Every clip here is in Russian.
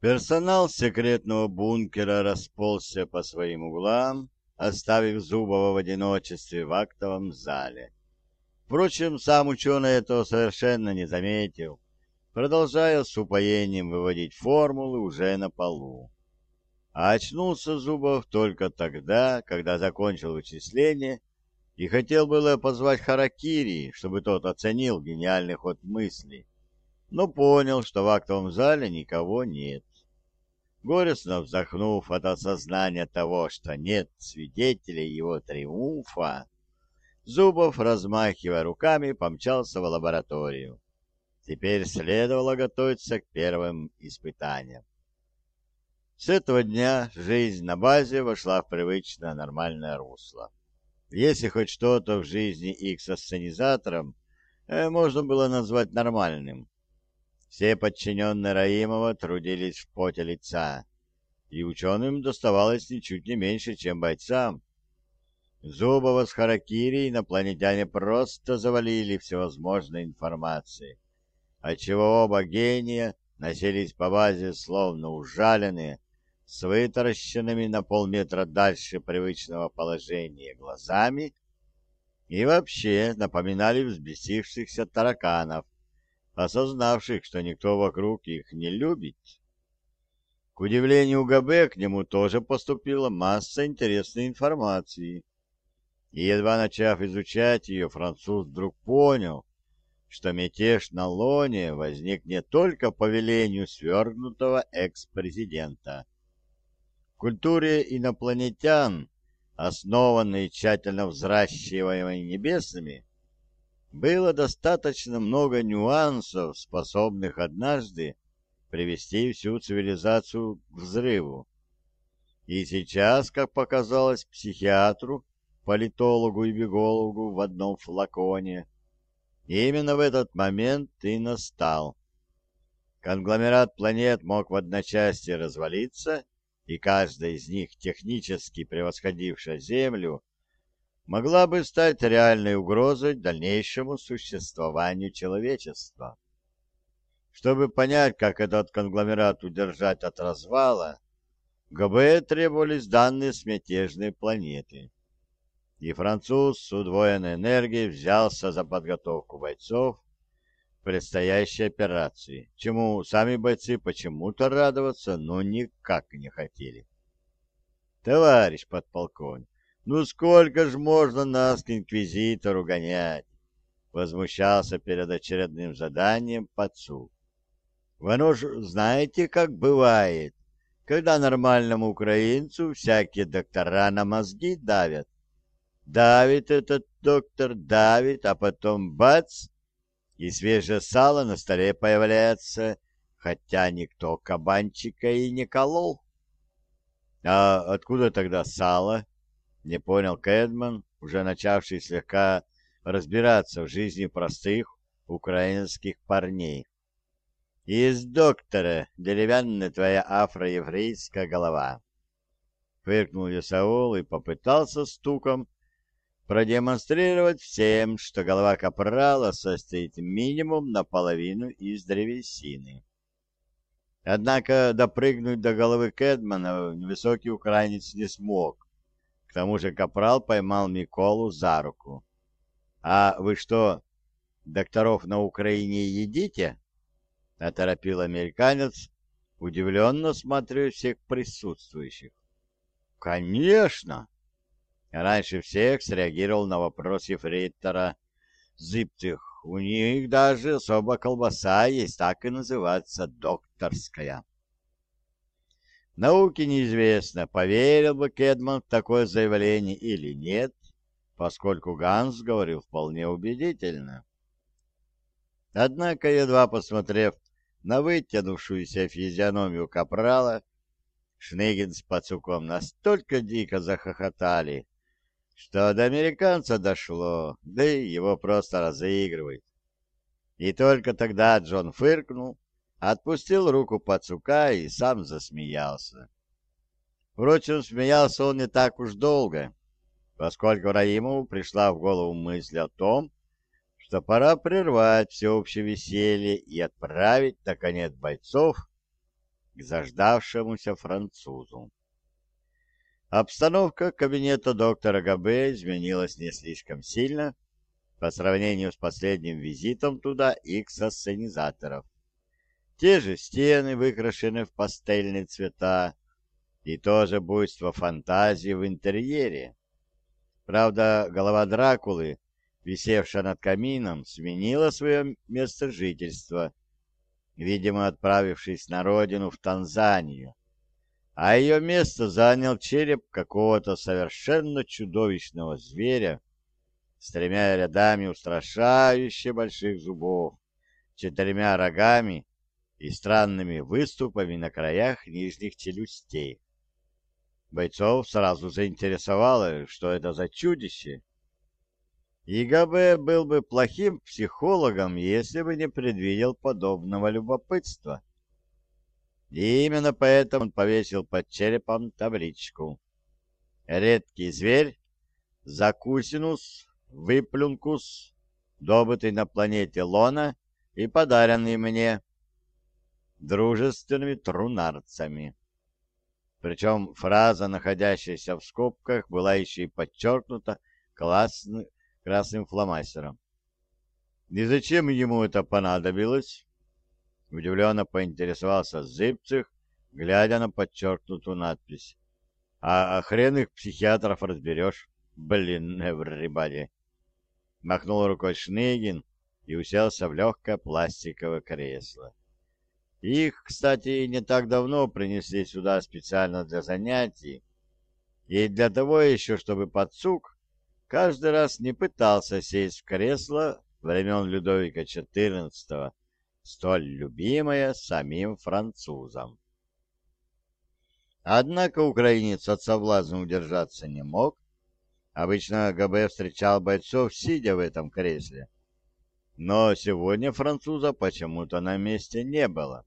Персонал секретного бункера расползся по своим углам, оставив Зубова в одиночестве в актовом зале. Впрочем, сам ученый этого совершенно не заметил, продолжая с упоением выводить формулы уже на полу. А очнулся Зубов только тогда, когда закончил вычисление и хотел было позвать Харакири, чтобы тот оценил гениальный ход мысли, но понял, что в актовом зале никого нет. Горестно вздохнув от осознания того, что нет свидетелей его триумфа, Зубов, размахивая руками, помчался в лабораторию. Теперь следовало готовиться к первым испытаниям. С этого дня жизнь на базе вошла в привычное нормальное русло. Если хоть что-то в жизни их со сценизатором э, можно было назвать нормальным. Все подчиненные Раимова трудились в поте лица, и ученым доставалось ничуть не меньше, чем бойцам. Зубова с Харакири инопланетяне просто завалили всевозможной информацией, отчего оба гения носились по базе словно ужаленные, с вытаращенными на полметра дальше привычного положения глазами и вообще напоминали взбесившихся тараканов, осознавших, что никто вокруг их не любит. К удивлению ГБ к нему тоже поступила масса интересной информации. И едва начав изучать ее, француз вдруг понял, что мятеж на Лоне возник не только по велению свергнутого экс-президента. В культуре инопланетян, основанной тщательно взращиваемой небесными, было достаточно много нюансов, способных однажды привести всю цивилизацию к взрыву. И сейчас, как показалось психиатру, политологу и биологу в одном флаконе. Именно в этот момент и настал. Конгломерат планет мог в одночасье развалиться, и каждая из них, технически превосходившая Землю, могла бы стать реальной угрозой дальнейшему существованию человечества. Чтобы понять, как этот конгломерат удержать от развала, ГБ требовались данные с мятежной планеты и француз с удвоенной энергией взялся за подготовку бойцов предстоящей операции, чему сами бойцы почему-то радоваться, но никак не хотели. «Товарищ подполковник, ну сколько ж можно нас к инквизитору гонять?» возмущался перед очередным заданием подсуд. «Оно ж знаете, как бывает, когда нормальному украинцу всякие доктора на мозги давят, Давит этот доктор, давит, а потом бац, и свежее сало на столе появляется, хотя никто кабанчика и не колол. А откуда тогда сало? Не понял Кэдман, уже начавший слегка разбираться в жизни простых украинских парней. Из доктора деревянная твоя афроеврейская голова. Фыркнул Ясаул и попытался стуком продемонстрировать всем, что голова капрала состоит минимум наполовину из древесины. Однако допрыгнуть до головы Кэдмана невысокий украинец не смог. К тому же капрал поймал Миколу за руку. «А вы что, докторов на Украине едите?» — оторопил американец, удивленно смотря всех присутствующих. «Конечно!» Раньше всех среагировал на вопрос ефрейтора Зыптых. У них даже особо колбаса есть, так и называется докторская. Науке неизвестно, поверил бы Кедман в такое заявление или нет, поскольку Ганс говорил вполне убедительно. Однако, едва посмотрев на вытянувшуюся физиономию капрала, Шныгин с Пацуком настолько дико захохотали, что до американца дошло, да и его просто разыгрывают. И только тогда Джон фыркнул, отпустил руку пацука и сам засмеялся. Впрочем, смеялся он не так уж долго, поскольку Раимову пришла в голову мысль о том, что пора прервать всеобщее веселье и отправить, наконец, бойцов к заждавшемуся французу. Обстановка кабинета доктора Габе изменилась не слишком сильно по сравнению с последним визитом туда икс-ассенизаторов. Те же стены, выкрашены в пастельные цвета, и тоже буйство фантазии в интерьере. Правда, голова Дракулы, висевшая над камином, сменила свое место жительства, видимо, отправившись на родину в Танзанию, а ее место занял череп какого-то совершенно чудовищного зверя с тремя рядами устрашающе больших зубов, четырьмя рогами и странными выступами на краях нижних челюстей. Бойцов сразу заинтересовало, что это за чудище. ИГБ был бы плохим психологом, если бы не предвидел подобного любопытства. И именно поэтому он повесил под черепом табличку. Редкий зверь Закусинус выплюнкус, добытый на планете Лона и подаренный мне дружественными трунарцами. Причем фраза, находящаяся в скобках, была еще и подчеркнута классным, красным фломастером. И зачем ему это понадобилось? Удивленно поинтересовался Зыбцих, глядя на подчеркнутую надпись. А, а хрен их психиатров разберешь. Блин, everybody. Махнул рукой Шныгин и уселся в легкое пластиковое кресло. Их, кстати, не так давно принесли сюда специально для занятий. И для того еще, чтобы подсук каждый раз не пытался сесть в кресло времен Людовика XIV, столь любимое самим французом. Однако украинец от соблазна удержаться не мог. Обычно ГБ встречал бойцов, сидя в этом кресле. Но сегодня француза почему-то на месте не было.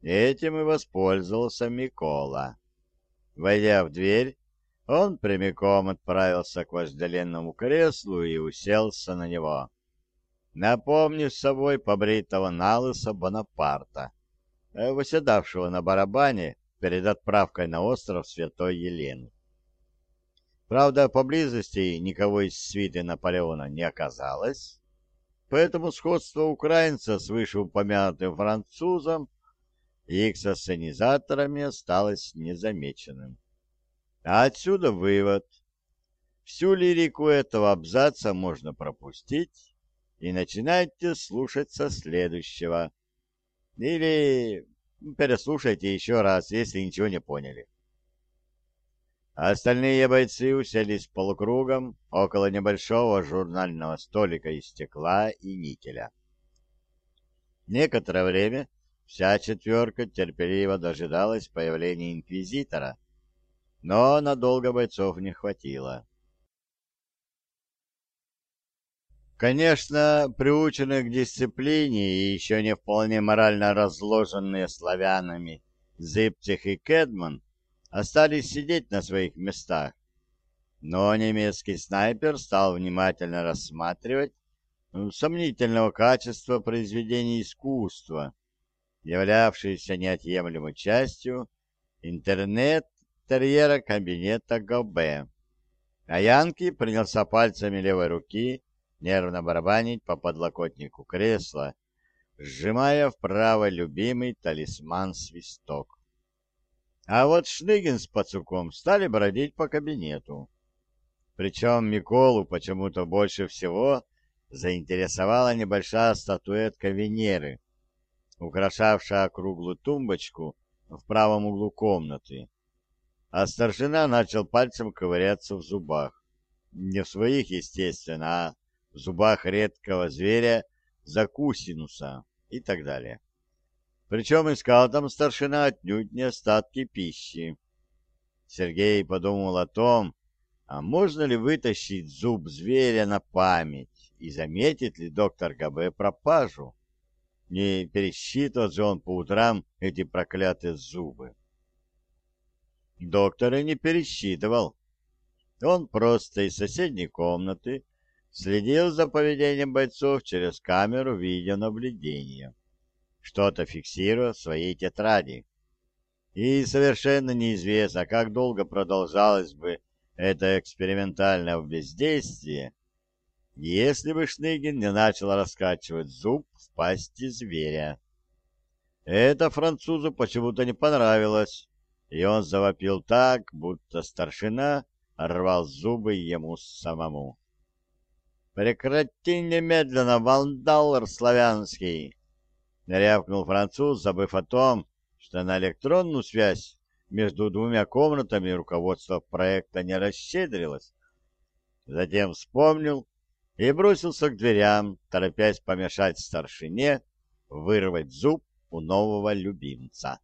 Этим и воспользовался Микола. Войдя в дверь, он прямиком отправился к вожделенному креслу и уселся на него, напомнив собой побритого налыса Бонапарта, выседавшего на барабане перед отправкой на остров Святой Елены. Правда, поблизости никого из свиты Наполеона не оказалось, поэтому сходство украинца с вышеупомянутым французом их со сценизаторами осталось незамеченным. А отсюда вывод. Всю лирику этого абзаца можно пропустить и начинайте слушать со следующего. Или переслушайте еще раз, если ничего не поняли. Остальные бойцы уселись полукругом около небольшого журнального столика из стекла и никеля. Некоторое время Вся четверка терпеливо дожидалась появления инквизитора, но надолго бойцов не хватило. Конечно, приученные к дисциплине и еще не вполне морально разложенные славянами Зыбцих и Кедман остались сидеть на своих местах, но немецкий снайпер стал внимательно рассматривать сомнительного качества произведений искусства, являвшийся неотъемлемой частью интернет-терьера кабинета ГБ. А Янки принялся пальцами левой руки нервно барабанить по подлокотнику кресла, сжимая вправо любимый талисман-свисток. А вот Шныгин с Пацуком стали бродить по кабинету. Причем Миколу почему-то больше всего заинтересовала небольшая статуэтка Венеры, украшавшая круглую тумбочку в правом углу комнаты. А старшина начал пальцем ковыряться в зубах. Не в своих, естественно, а в зубах редкого зверя закусинуса и так далее. Причем искал там старшина отнюдь не остатки пищи. Сергей подумал о том, а можно ли вытащить зуб зверя на память и заметит ли доктор ГБ пропажу. Не пересчитывал же он по утрам эти проклятые зубы. Доктор и не пересчитывал. Он просто из соседней комнаты следил за поведением бойцов через камеру видеонаблюдения, что-то фиксируя в своей тетради. и совершенно неизвестно, как долго продолжалось бы это экспериментальное бездействие, если бы Шныгин не начал раскачивать зуб в пасти зверя. Это французу почему-то не понравилось, и он завопил так, будто старшина рвал зубы ему самому. «Прекрати немедленно, вандал славянский!» — рявкнул француз, забыв о том, что на электронную связь между двумя комнатами руководство проекта не расщедрилось. Затем вспомнил и бросился к дверям, торопясь помешать старшине вырвать зуб у нового любимца.